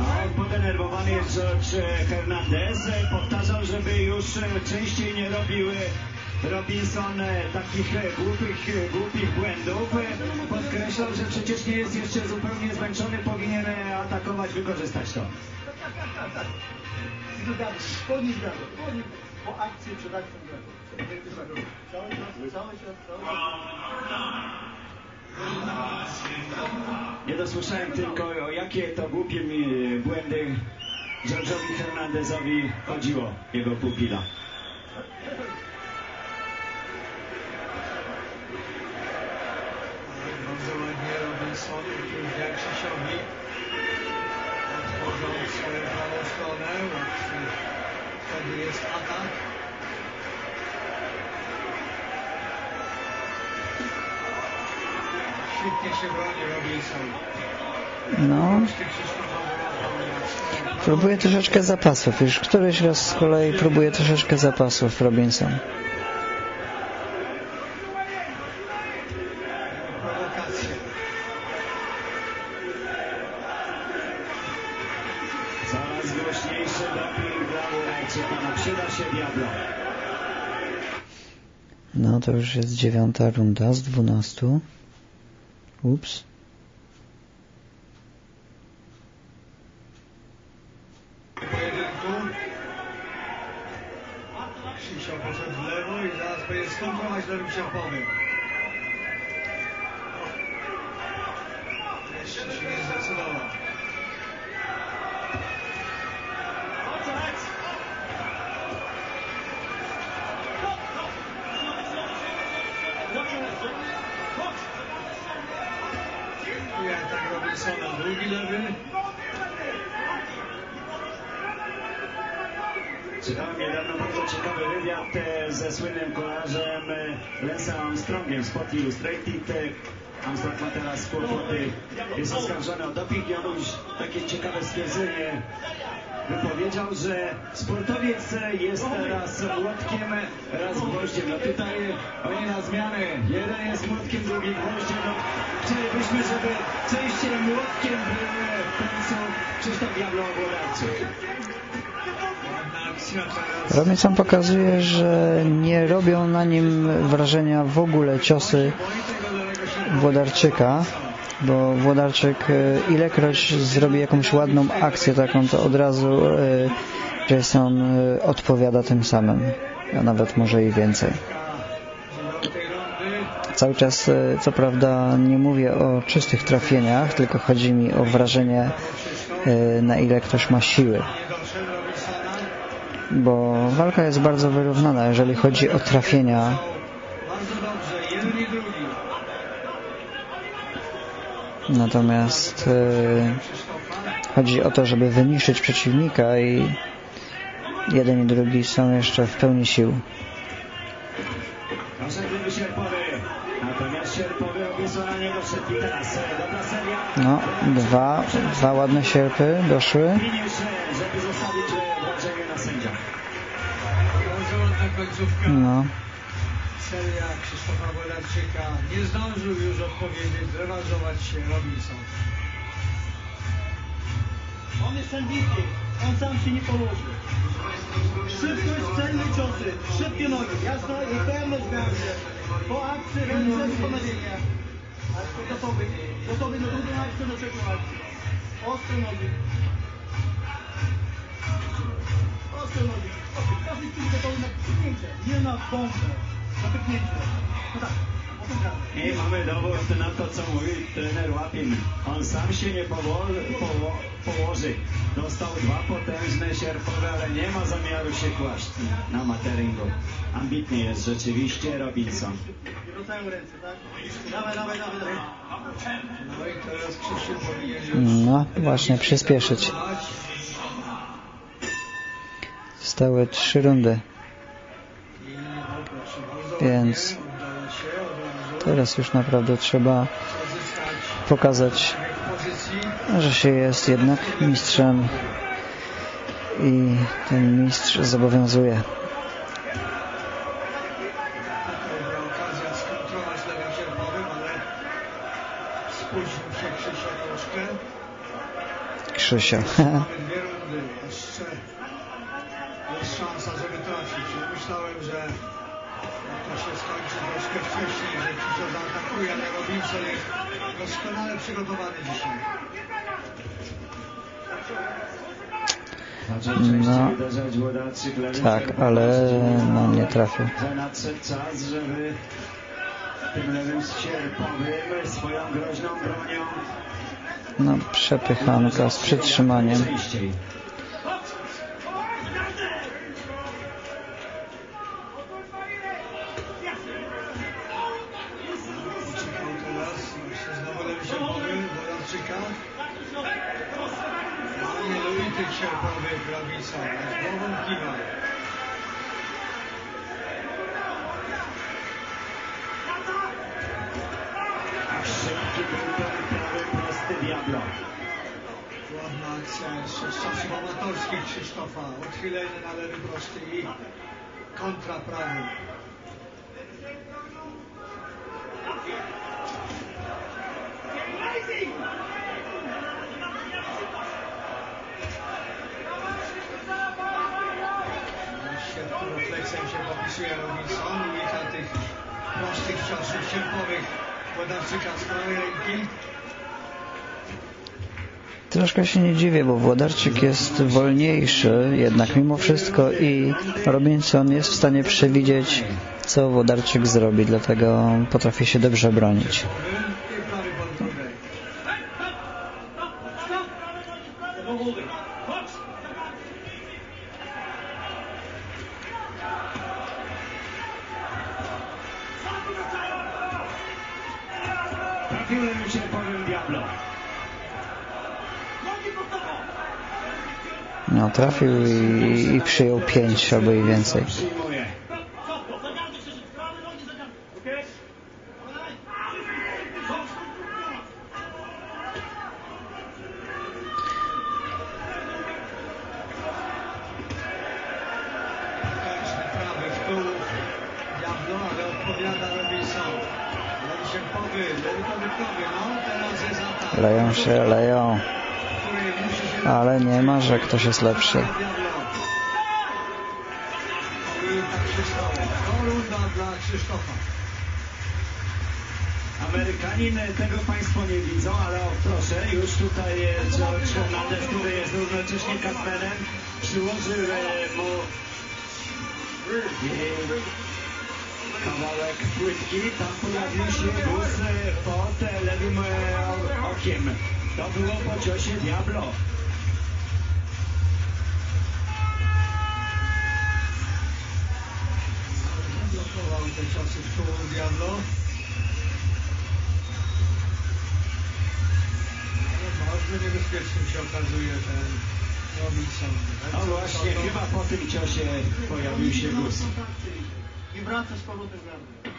No, podenerwowany jest George Hernandez. Powtarzał, żeby już częściej nie robił Robinson takich głupich, głupich błędów. Podkreślał, że przecież nie jest jeszcze zupełnie zmęczony, powinien atakować, wykorzystać to. Spodni zgadza, spodni po akcji przed akcją zgadza. Cały czas, cały czas, cały czas. Nie dosłyszałem tylko o jakie to głupie błędy George'owi Hernandezowi chodziło, jego pupila. No, Próbuje troszeczkę zapasów. Już któryś raz z kolei próbuje troszeczkę zapasów Robinson. No to już jest dziewiąta runda z dwunastu. Oops. Jeden jest młotkiem, drugi gwoździem. No, chcielibyśmy, żeby był e, Krzysztof. Robinson pokazuje, że nie robią na nim wrażenia w ogóle ciosy. Włodarczyka, bo Włodarczyk e, ilekroć zrobi jakąś ładną akcję taką, to od razu e, Jason odpowiada tym samym, a nawet może i więcej. Cały czas, e, co prawda, nie mówię o czystych trafieniach, tylko chodzi mi o wrażenie, e, na ile ktoś ma siły. Bo walka jest bardzo wyrównana, jeżeli chodzi o trafienia. Natomiast e, chodzi o to, żeby wyniszczyć przeciwnika i jeden i drugi są jeszcze w pełni sił. No, dwa, dwa ładne sierpy doszły. No, Seria Krzysztofa Wodarczyka. Nie zdążył już odpowiedzieć, zrewanżować się Robinson. On jest ambitny, on sam się nie położy. Szybkość, celne ciosy, szybkie nogi, jasno i pewność będzie. Po akcji realizacji pomylienia. Gotowy, gotowy na drugą akcję, na trzecią akcję. Ostre nogi. Ostre nogi. Ostre. Każdy jest gotowy na pyknięcie, nie na bombę. Na pyknięcie. No tak, I mamy dowód na to, co mówi trener Łapin. On sam się nie poło poło położy. Dostał dwa potężne sierpowe, ale nie ma zamiaru się kłaść na materingu. Ambitny jest rzeczywiście Robinson. Tak? Dawaj, dawaj, dawaj, dawaj. No no właśnie, przyspieszyć. Zostały trzy rundy, Więc- teraz już naprawdę trzeba pokazać, że się jest jednak mistrzem i ten mistrz zobowiązuje. Dobra przygotowany dzisiaj. No. Tak, ale no nie trafił. Że nadszedł czas, żeby tym lewym sierpowym swoją groźną bronią No, przepychanka z przytrzymaniem. Tych sierpowych Robinson, aż głową kiwa. Szybki ten prawy prosty Diablo. Ładna akcja z czasów Krzysztofa. Odchylenie na lewy prosty i kontra prawy. Popisuje Robinson. Unika tych prostych ciosów sierpowych Włodarczyka z prawej ręki. Troszkę się nie dziwię, bo Włodarczyk jest wolniejszy jednak mimo wszystko i Robinson jest w stanie przewidzieć, co Włodarczyk zrobi, dlatego potrafi się dobrze bronić. Trafił i, i przyjął pięć albo i więcej. Ktoś jest lepszy. Amerykanin, tego Państwo nie widzą, ale o, proszę, już tutaj jest George Hernandez, który jest równocześnie Kasperem, przyłożył e, mu e, kawałek płytki, tam pojawił się e, pod e, lewym e, okiem. To było po ciosie Diablo. Te ciosy w tułów Diablo. Ale bardzo niebezpiecznym się okazuje ten Robinson. No właśnie, chyba po tym ciosie pojawił się guz. I wraca z powrotem gardę.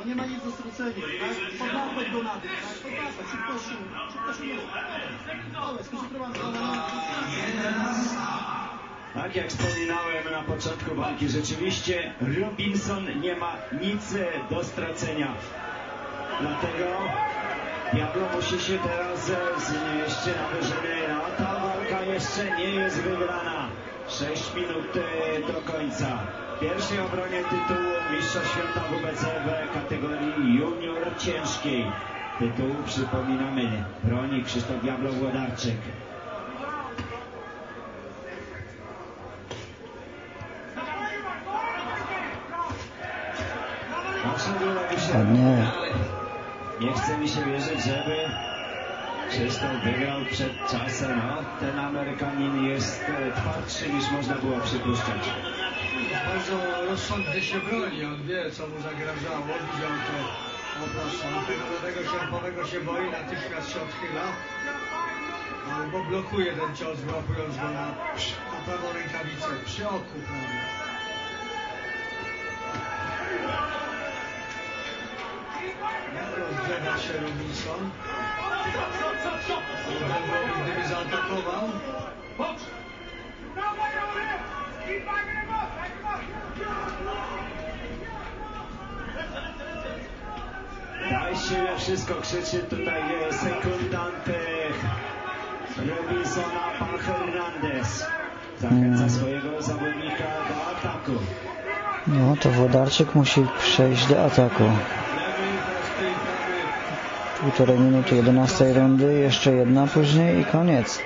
On nie ma nic do stracenia, tak? Podłapać go na tym, tak? Podłapać, szybko szybko. Tak jak wspominałem na początku walki, rzeczywiście Robinson nie ma nic e, do stracenia. Dlatego Diablo musi się teraz e, znieść na wyżyny. No ta walka jeszcze nie jest wygrana. 6 minut e, do końca. W pierwszej obronie tytułu Mistrza Świata WBC w kategorii junior ciężkiej. Tytuł przypominamy broni Krzysztof Diablo Włodarczyk. Poszedł robi się O nie, Nie chce mi się wierzyć, żeby Krzysztof wygrał przed czasem. No, ten Amerykanin jest e, twardszy niż można było przypuszczać. Bardzo rozsądnie się broni, on wie co mu zagrażało, widział to oproszczą. Tego do tego sierpowego się boi, natychmiast się odchyla. Albo blokuje ten cios, łapując go na, na prawą rękawicę, przy oku prawie. Rozgrzewa się Robinson. Gdyby- Gdyby zaatakował, siłę, wszystko krzyczy tutaj e, sekundant Robinsona, pan Hernandez. Zachęca swojego zawodnika do ataku. no to Włodarczyk musi przejść do ataku. lewy, prosty i prawy. Półtorej minuty 11 rundy, jeszcze jedna później i koniec.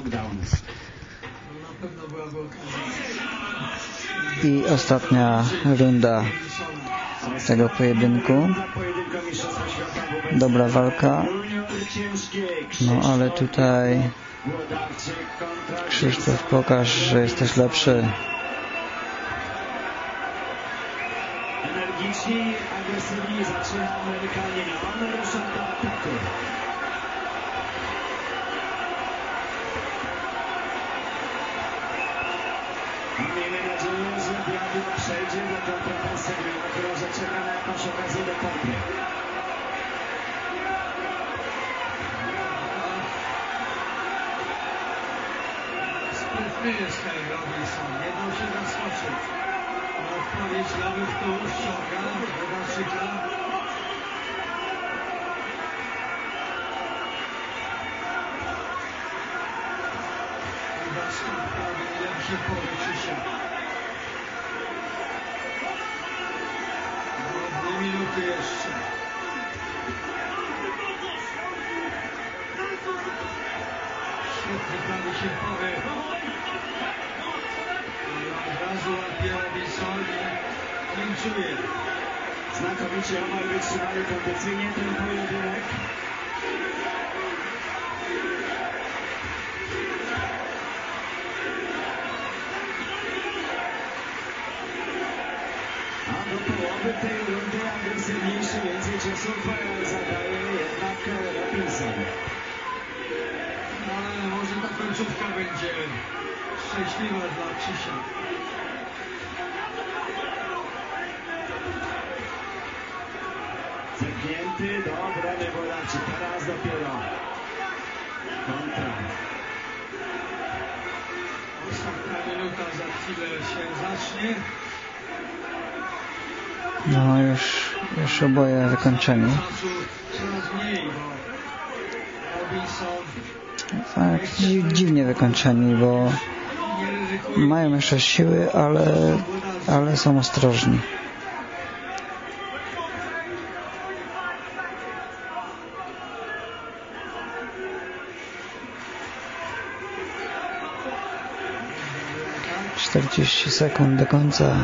lockdowns. I ostatnia runda tego pojedynku. Dobra walka. No ale tutaj Krzysztof pokaż, że jesteś lepszy. Energicznie, agresywnie zaczyna Amerykanie na pan, do ataku. piła przejdzie na tą defensywy, dlatego że czeka na jakąś okazję do pompy. Sprytny jest Kelly Robinson, jedną się zaskoczył. Na odpowiedź nawet tu ściąga Grabarczyka. Grabarczyk prawie lepszy pola. się. Zepchnięty do obrony Wolaczy. Teraz dopiero kontra. Ostatnia minuta za chwilę się zacznie. No już, już oboje zakończeni. Tak, dziwnie wykończeni, bo mają jeszcze siły, ale, ale są ostrożni. Czterdzieści sekund do końca.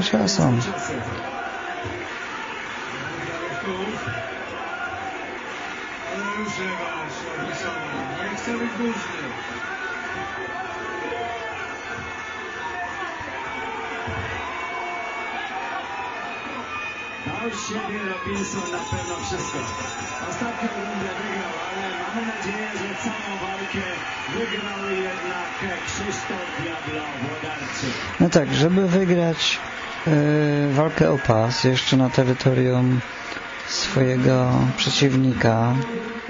cały czas on. wszystko. Wygrał, ale mamy nadzieję, że całą walkę jednak Krzysztof No tak, żeby wygrać E, walkę o pas jeszcze na terytorium swojego przeciwnika,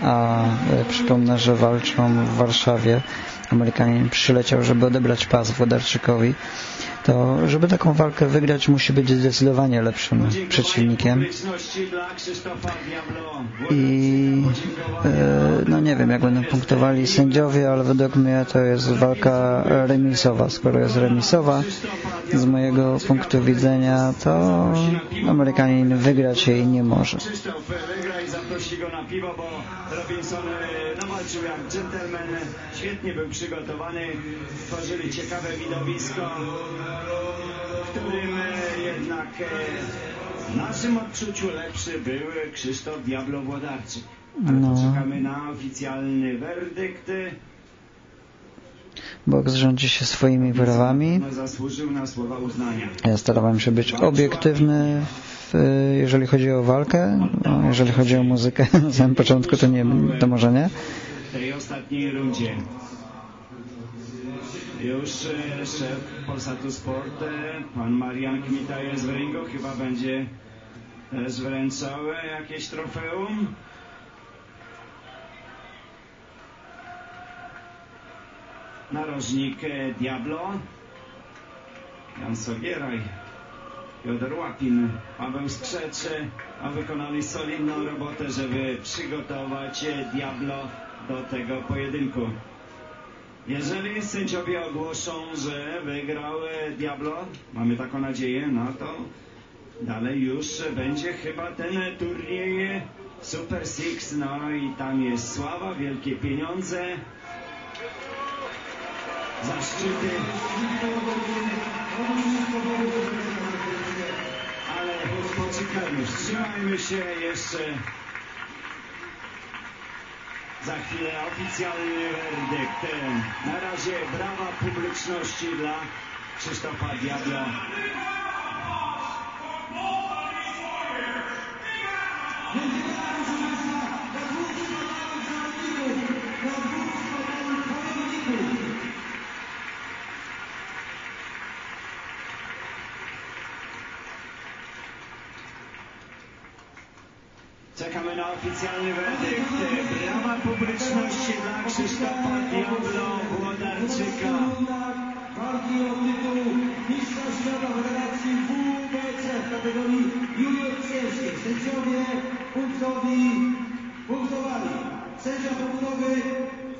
a e, przypomnę, że walczą w Warszawie. Amerykanin przyleciał, żeby odebrać pas Włodarczykowi, to żeby taką walkę wygrać, musi być zdecydowanie lepszym przeciwnikiem. I e, no nie wiem, jak będą punktowali sędziowie, ale według mnie to jest walka remisowa. Skoro jest remisowa, z mojego punktu widzenia, to Amerykanin wygrać jej nie może. Krzysztof wygra i zaprosi go na piwo, bo Robinson e, no, walczył jak dżentelmen, świetnie był przygotowany, tworzyli ciekawe widowisko, w którym e, jednak e, w naszym odczuciu lepszy był Krzysztof Diablo Włodarczyk. No. poczekamy na oficjalny werdykt. Boks rządzi się swoimi prawami. Ja starałem się być obiektywny, w, jeżeli chodzi o walkę. No, jeżeli chodzi o muzykę na samym początku, to, nie, to może nie. w tej ostatniej rundzie. Już e, szef Polsatu Sport, e, pan Marian Kmita jest w ringu, chyba będzie e, jakieś trofeum. Narożnik e, Diablo, Jan Sobieraj, Piotr Łapin, Paweł Skrzecze, a wykonali solidną robotę, żeby przygotować e, Diablo do tego pojedynku. Jeżeli sędziowie ogłoszą, że wygrał e, Diablo, mamy taką nadzieję, no to dalej już będzie chyba ten turniej Super Six, no i tam jest sława, wielkie pieniądze, zaszczyty. Ale poczekajmy, wstrzymajmy się jeszcze. Za chwilę oficjalny werdykt. Na razie brawa publiczności dla Krzysztofa Diabla. Oficjalny werdykt. Brawa publiczności dla Krzysztofa Diablo Włodarczyka. Walki o tytuł Mistrza Świata Federacji WBC w kategorii junior ciężkiej. Sędziowie punktowi, punktowali. Sędzia punktowy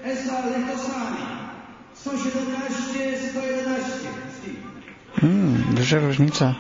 Esa Lechtosani. 117, 111. Hmm, duża różnica.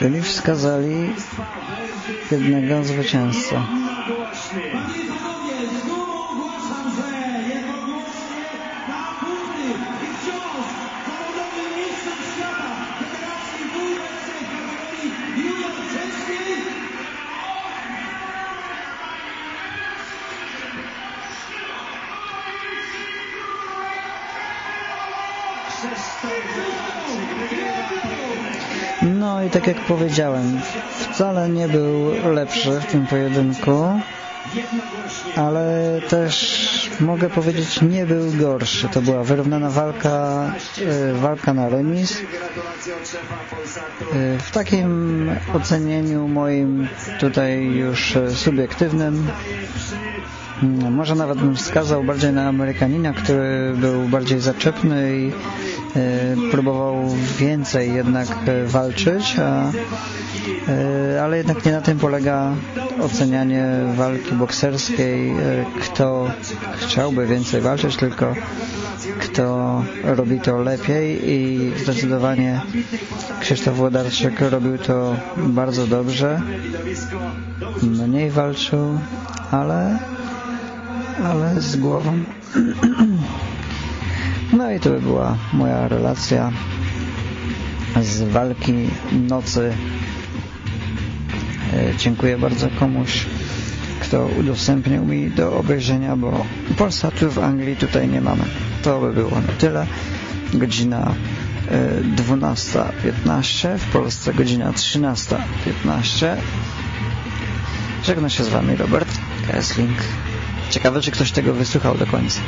Czyli wskazali jednego zwycięzcę. Tak jak powiedziałem, wcale nie był lepszy w tym pojedynku, ale też mogę powiedzieć nie był gorszy. To była wyrównana walka, e, walka na remis. E, W takim ocenieniu moim tutaj już subiektywnym Może nawet bym wskazał bardziej na Amerykanina, który był bardziej zaczepny i próbował więcej jednak e, walczyć, a, e, ale jednak nie na tym polega ocenianie walki bokserskiej, e, kto chciałby więcej walczyć, tylko kto robi to lepiej i zdecydowanie Krzysztof Włodarczyk robił to bardzo dobrze. Mniej walczył, ale ale z głową. No i to by była moja relacja z walki nocy. E, Dziękuję bardzo komuś, kto udostępnił mi do obejrzenia, bo Polsatu w Anglii tutaj nie mamy. To by było na tyle. godzina 12.15, w Polsce godzina 13.15. Żegna się z Wami Robert Kessling. Ciekawe, czy ktoś tego wysłuchał do końca.